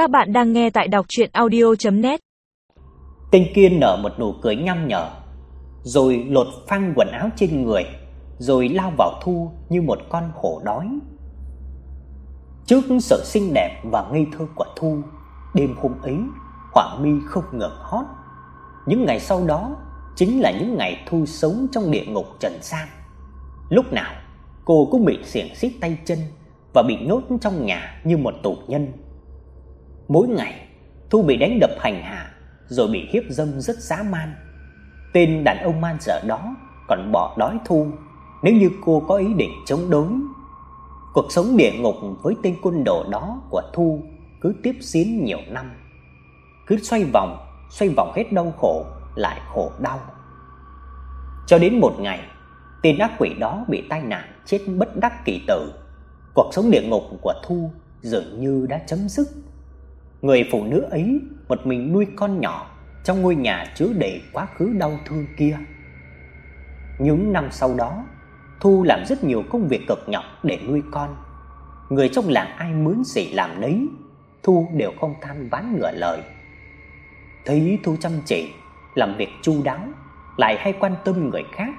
Các bạn đang nghe tại đọc audio net Tên kia nở một nụ cười nhăm nhở, rồi lột phăng quần áo trên người, rồi lao vào Thu như một con hổ đói. Trước sự xinh đẹp và ngây thơ của Thu, đêm hôm ấy, Hoàng Mi không ngừng hót. Những ngày sau đó chính là những ngày Thu sống trong địa ngục trần gian. Lúc nào cô cũng bị xiềng xích tay chân và bị nhốt trong nhà như một tù nhân. Mỗi ngày, Thu bị đánh đập hành hạ rồi bị hiếp dâm rất dã man. Tên đàn ông man dợ đó còn bỏ đói Thu nếu như cô có ý định chống đối. Cuộc sống địa ngục với tên quân đồ đó của Thu cứ tiếp diễn nhiều năm. Cứ xoay vòng, xoay vòng hết đau khổ lại khổ đau. Cho đến một ngày, tên ác quỷ đó bị tai nạn chết bất đắc kỳ tử. Cuộc sống địa ngục của Thu dường như đã chấm dứt. Người phụ nữ ấy một mình nuôi con nhỏ trong ngôi nhà chứa đầy quá khứ đau thương kia. Những năm sau đó, Thu làm rất nhiều công việc cực nhọc để nuôi con. Người trong làng ai mướn gì làm nấy, Thu đều không than vãn nửa lời. Thấy Thu chăm chỉ, làm việc chu đáo, lại hay quan tâm người khác,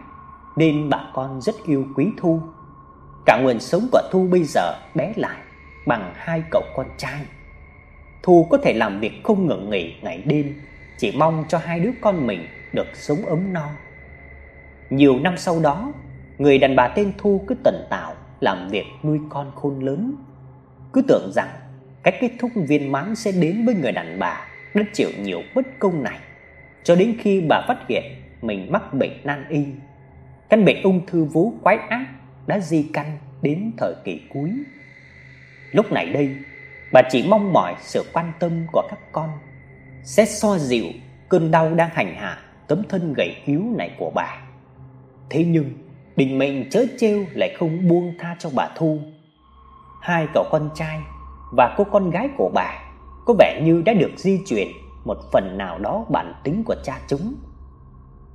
nên bà con rất yêu quý Thu. Cả nguồn sống của Thu bây giờ bé lại bằng hai cậu con trai. Thu có thể làm việc không ngừng nghỉ ngày đêm, chỉ mong cho hai đứa con mình được sống ấm no. Nhiều năm sau đó, người đàn bà tên Thu cứ tần tảo làm việc nuôi con khôn lớn, cứ tưởng rằng cái kết thúc viên mãn sẽ đến với người đàn bà đã chịu nhiều bất công này, cho đến khi bà phát hiện mình mắc bệnh nan y. Căn bệnh ung thư vú quái ác đã di căn đến thời kỳ cuối. Lúc này đây, bà chỉ mong mỏi sự quan tâm của các con sẽ xoa dịu cơn đau đang hành hạ tấm thân gầy yếu này của bà. Thế nhưng, định mệnh chớ trêu lại không buông tha cho bà Thu. Hai cậu con trai và cô con gái của bà có vẻ như đã được di chuyển một phần nào đó bản tính của cha chúng.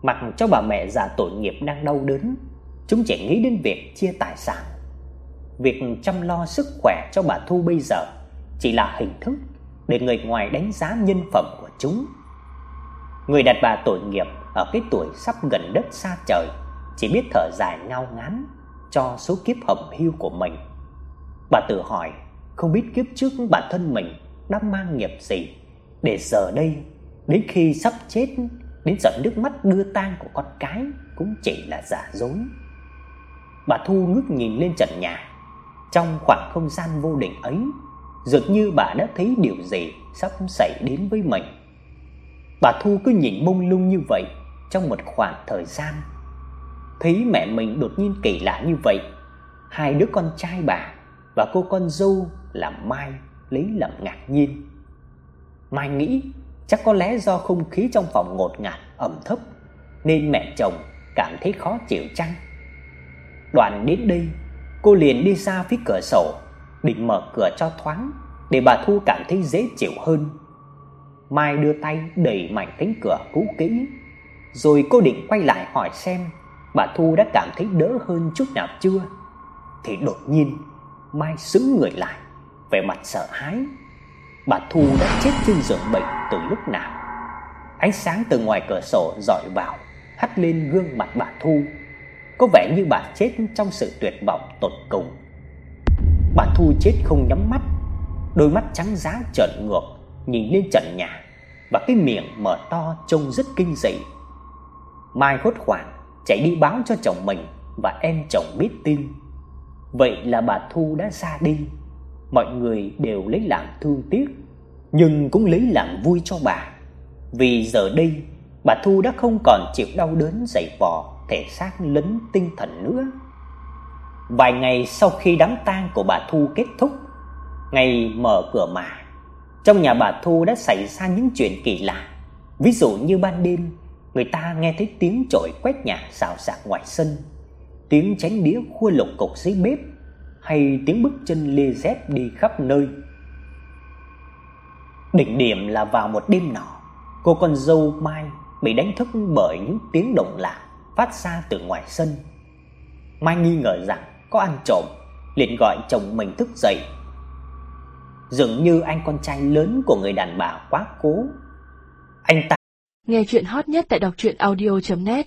Mặc cho bà mẹ già tội nghiệp đang đau đớn, chúng chỉ nghĩ đến việc chia tài sản. Việc chăm lo sức khỏe cho bà Thu bây giờ chỉ là hình thức để người ngoài đánh giá nhân phẩm của chúng. Người đàn bà tội nghiệp ở cái tuổi sắp gần đất xa trời chỉ biết thở dài ngao ngán cho số kiếp hầm hiu của mình. Bà tự hỏi, không biết kiếp trước bản thân mình đã mang nghiệp gì để giờ đây đến khi sắp chết đến giọt nước mắt đưa tang của con cái cũng chỉ là giả dối. Bà Thu ngước nhìn lên trần nhà, trong khoảng không gian vô định ấy, dường như bà đã thấy điều gì sắp xảy đến với mình. Bà Thu cứ nhìn mông lung như vậy trong một khoảng thời gian. Thấy mẹ mình đột nhiên kỳ lạ như vậy, hai đứa con trai bà và cô con dâu là Mai lấy làm ngạc nhiên. Mai nghĩ chắc có lẽ do không khí trong phòng ngột ngạt ẩm thấp nên mẹ chồng cảm thấy khó chịu chăng. Đoạn đến đây, cô liền đi ra phía cửa sổ, định mở cửa cho thoáng để bà Thu cảm thấy dễ chịu hơn. Mai đưa tay đẩy mạnh cánh cửa cũ kỹ, rồi cô định quay lại hỏi xem bà Thu đã cảm thấy đỡ hơn chút nào chưa. Thì đột nhiên, Mai sững người lại, vẻ mặt sợ hãi. Bà Thu đã chết trên giường bệnh từ lúc nào? Ánh sáng từ ngoài cửa sổ rọi vào, hắt lên gương mặt bà Thu. Có vẻ như bà chết trong sự tuyệt vọng tột cùng. Bà Thu chết không nhắm mắt, đôi mắt trắng giá trợn ngược nhìn lên trần nhà và cái miệng mở to trông rất kinh dị. Mai hốt hoảng chạy đi báo cho chồng mình và em chồng biết tin. Vậy là bà Thu đã ra đi. Mọi người đều lấy làm thương tiếc, nhưng cũng lấy làm vui cho bà. Vì giờ đây, bà Thu đã không còn chịu đau đớn dày vò thể xác lẫn tinh thần nữa. Vài ngày sau khi đám tang của bà Thu kết thúc, ngày mở cửa mà, trong nhà bà Thu đã xảy ra những chuyện kỳ lạ. Ví dụ như ban đêm, người ta nghe thấy tiếng chổi quét nhà xào xạc ngoài sân, tiếng chén đĩa khua lục cục dưới bếp hay tiếng bước chân lê dép đi khắp nơi. Đỉnh điểm là vào một đêm nọ, cô con dâu Mai bị đánh thức bởi những tiếng động lạ phát ra từ ngoài sân. Mai nghi ngờ rằng có ăn trộm, liền gọi chồng mình thức dậy. dường như anh con trai lớn của người đàn bà quá cố. Anh ta Nghe chuyện hot nhất tại đọc truyện audio net